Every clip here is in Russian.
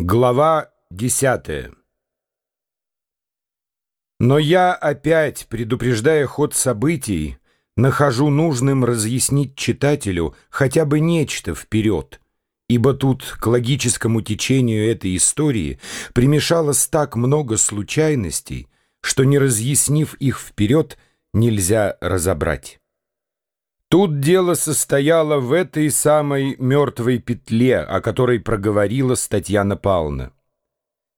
Глава десятая Но я опять, предупреждая ход событий, нахожу нужным разъяснить читателю хотя бы нечто вперед, ибо тут к логическому течению этой истории примешалось так много случайностей, что не разъяснив их вперед, нельзя разобрать. Тут дело состояло в этой самой мертвой петле, о которой проговорила Татьяна Павловна.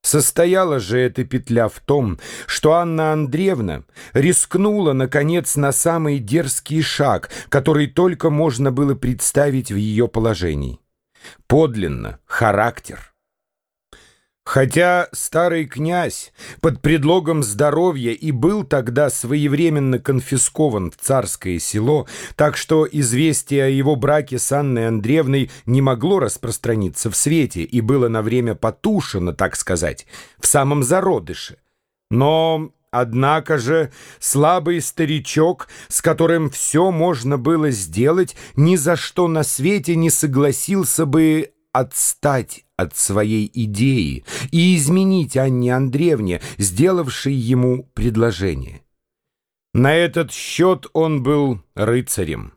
Состояла же эта петля в том, что Анна Андреевна рискнула, наконец, на самый дерзкий шаг, который только можно было представить в ее положении. Подлинно, характер. Хотя старый князь под предлогом здоровья и был тогда своевременно конфискован в царское село, так что известие о его браке с Анной Андреевной не могло распространиться в свете и было на время потушено, так сказать, в самом зародыше. Но... Однако же слабый старичок, с которым все можно было сделать, ни за что на свете не согласился бы отстать от своей идеи и изменить Анне Андреевне, сделавшей ему предложение. На этот счет он был рыцарем.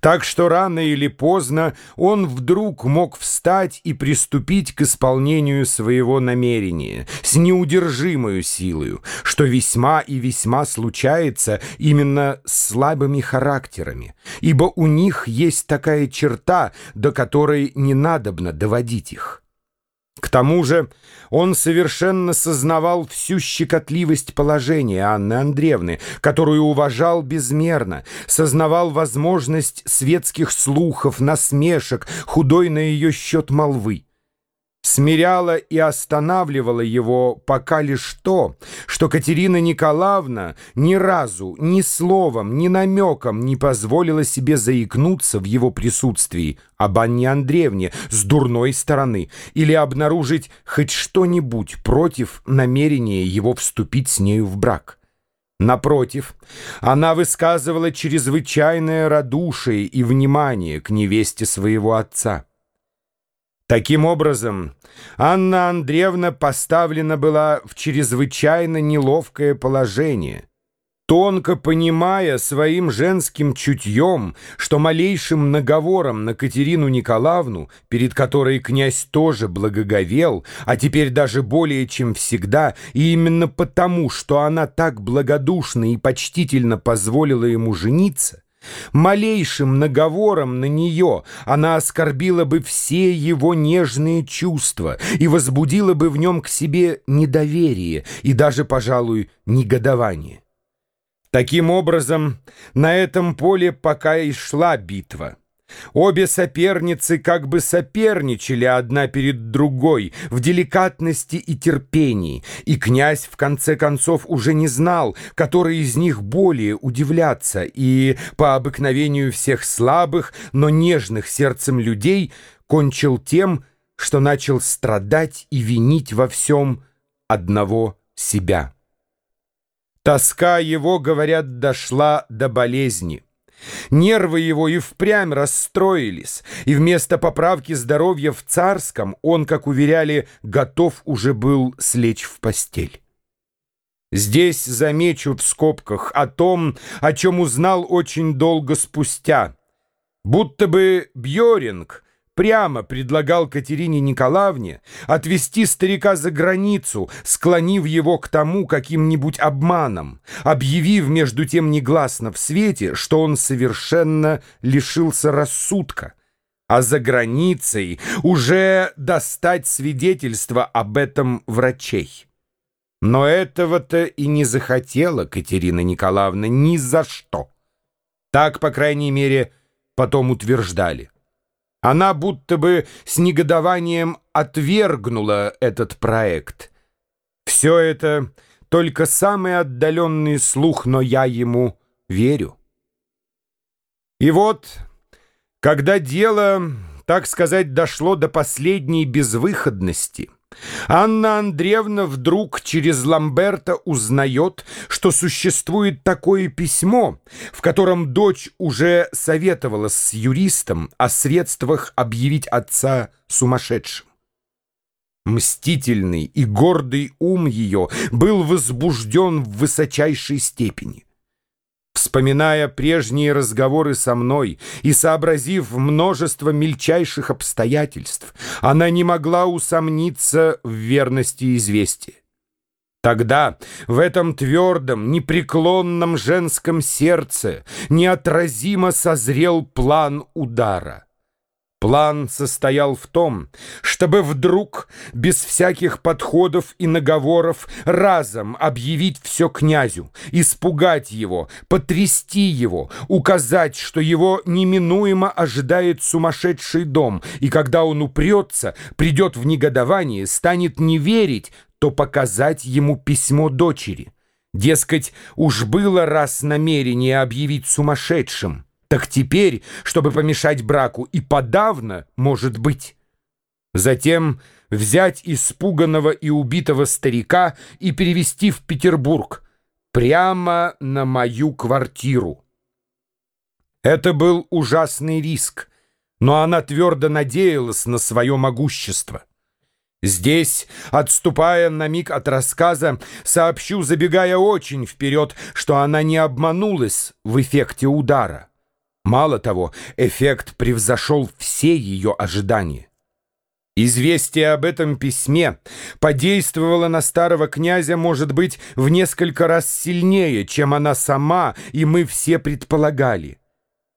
Так что рано или поздно он вдруг мог встать и приступить к исполнению своего намерения с неудержимой силою, что весьма и весьма случается именно с слабыми характерами, ибо у них есть такая черта, до которой не надобно доводить их. К тому же он совершенно сознавал всю щекотливость положения Анны Андреевны, которую уважал безмерно, сознавал возможность светских слухов, насмешек, худой на ее счет молвы смиряло и останавливало его пока лишь то, что Катерина Николаевна ни разу, ни словом, ни намеком не позволила себе заикнуться в его присутствии об Анне Андреевне с дурной стороны или обнаружить хоть что-нибудь против намерения его вступить с нею в брак. Напротив, она высказывала чрезвычайное радушие и внимание к невесте своего отца. Таким образом, Анна Андреевна поставлена была в чрезвычайно неловкое положение, тонко понимая своим женским чутьем, что малейшим наговором на Катерину Николаевну, перед которой князь тоже благоговел, а теперь даже более чем всегда, и именно потому, что она так благодушно и почтительно позволила ему жениться, Малейшим наговором на нее она оскорбила бы все его нежные чувства и возбудила бы в нем к себе недоверие и даже, пожалуй, негодование. Таким образом, на этом поле пока и шла битва. Обе соперницы как бы соперничали одна перед другой в деликатности и терпении, и князь в конце концов уже не знал, который из них более удивляться, и по обыкновению всех слабых, но нежных сердцем людей кончил тем, что начал страдать и винить во всем одного себя. Тоска его, говорят, дошла до болезни. Нервы его и впрямь расстроились, и вместо поправки здоровья в царском он, как уверяли, готов уже был слечь в постель. Здесь замечу в скобках о том, о чем узнал очень долго спустя. Будто бы Бьоринг прямо предлагал Катерине Николаевне отвезти старика за границу, склонив его к тому каким-нибудь обманом, объявив между тем негласно в свете, что он совершенно лишился рассудка, а за границей уже достать свидетельство об этом врачей. Но этого-то и не захотела Катерина Николаевна ни за что. Так, по крайней мере, потом утверждали. Она будто бы с негодованием отвергнула этот проект. Все это только самый отдаленный слух, но я ему верю. И вот, когда дело, так сказать, дошло до последней безвыходности — Анна Андреевна вдруг через Ламберта узнает, что существует такое письмо, в котором дочь уже советовалась с юристом о средствах объявить отца сумасшедшим. Мстительный и гордый ум ее был возбужден в высочайшей степени. Вспоминая прежние разговоры со мной и сообразив множество мельчайших обстоятельств, она не могла усомниться в верности известия. Тогда в этом твердом, непреклонном женском сердце неотразимо созрел план удара. План состоял в том, чтобы вдруг, без всяких подходов и наговоров, разом объявить все князю, испугать его, потрясти его, указать, что его неминуемо ожидает сумасшедший дом, и когда он упрется, придет в негодование, станет не верить, то показать ему письмо дочери. Дескать, уж было раз намерение объявить сумасшедшим. Так теперь, чтобы помешать браку, и подавно может быть. Затем взять испуганного и убитого старика и перевести в Петербург, прямо на мою квартиру. Это был ужасный риск, но она твердо надеялась на свое могущество. Здесь, отступая на миг от рассказа, сообщу, забегая очень вперед, что она не обманулась в эффекте удара. Мало того, эффект превзошел все ее ожидания. Известие об этом письме подействовало на старого князя, может быть, в несколько раз сильнее, чем она сама и мы все предполагали.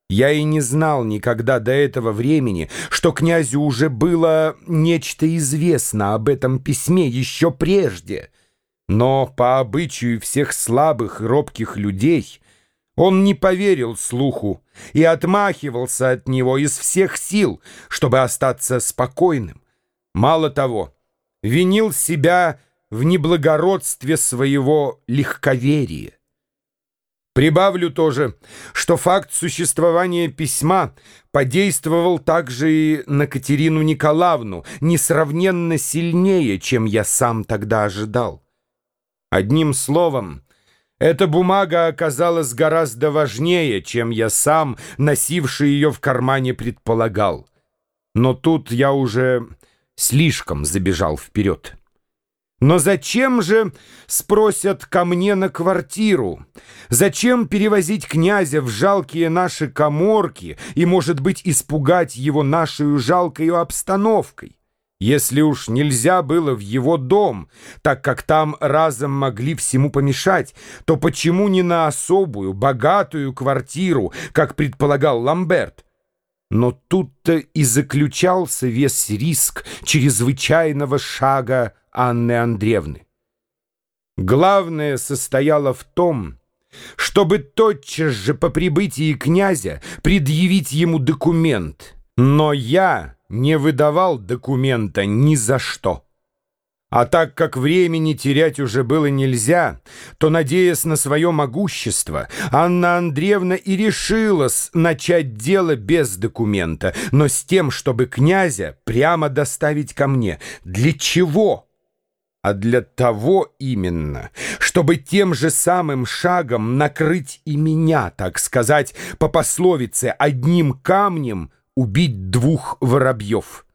Я и не знал никогда до этого времени, что князю уже было нечто известно об этом письме еще прежде. Но по обычаю всех слабых и робких людей — он не поверил слуху и отмахивался от него из всех сил, чтобы остаться спокойным. Мало того, винил себя в неблагородстве своего легковерия. Прибавлю тоже, что факт существования письма подействовал также и на Катерину Николаевну несравненно сильнее, чем я сам тогда ожидал. Одним словом, эта бумага оказалась гораздо важнее, чем я сам, носивший ее в кармане, предполагал. Но тут я уже слишком забежал вперед. Но зачем же, спросят, ко мне на квартиру? Зачем перевозить князя в жалкие наши коморки и, может быть, испугать его нашей жалкой обстановкой? Если уж нельзя было в его дом, так как там разом могли всему помешать, то почему не на особую, богатую квартиру, как предполагал Ламберт? Но тут-то и заключался весь риск чрезвычайного шага Анны Андреевны. Главное состояло в том, чтобы тотчас же по прибытии князя предъявить ему документ. Но я не выдавал документа ни за что. А так как времени терять уже было нельзя, то, надеясь на свое могущество, Анна Андреевна и решилась начать дело без документа, но с тем, чтобы князя прямо доставить ко мне. Для чего? А для того именно, чтобы тем же самым шагом накрыть и меня, так сказать, по пословице, одним камнем — убить двух воробьев.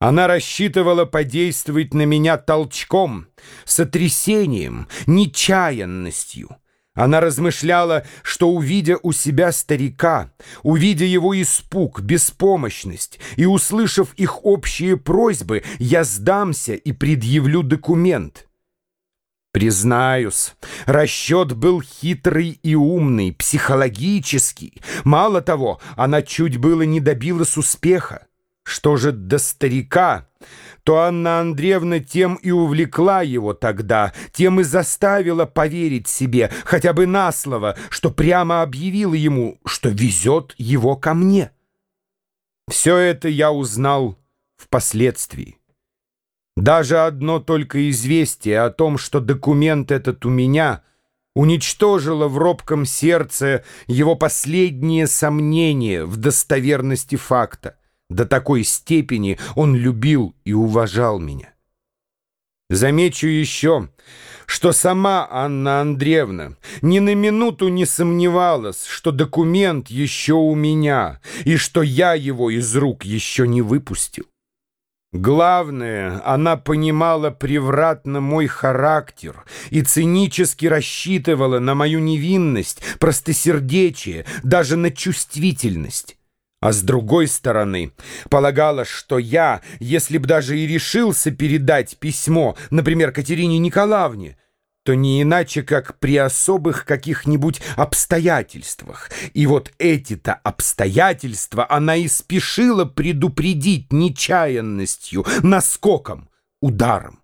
Она рассчитывала подействовать на меня толчком, сотрясением, нечаянностью. Она размышляла, что, увидя у себя старика, увидя его испуг, беспомощность и услышав их общие просьбы, я сдамся и предъявлю документ. Признаюсь, расчет был хитрый и умный, психологический. Мало того, она чуть было не добилась успеха. Что же до старика, то Анна Андреевна тем и увлекла его тогда, тем и заставила поверить себе, хотя бы на слово, что прямо объявила ему, что везет его ко мне. Все это я узнал впоследствии. Даже одно только известие о том, что документ этот у меня, уничтожило в робком сердце его последние сомнения в достоверности факта. До такой степени он любил и уважал меня. Замечу еще, что сама Анна Андреевна ни на минуту не сомневалась, что документ еще у меня и что я его из рук еще не выпустил. Главное, она понимала превратно мой характер и цинически рассчитывала на мою невинность, простосердечие, даже на чувствительность. А с другой стороны, полагала, что я, если б даже и решился передать письмо, например, Катерине Николаевне, то не иначе, как при особых каких-нибудь обстоятельствах. И вот эти-то обстоятельства она и спешила предупредить нечаянностью, наскоком, ударом.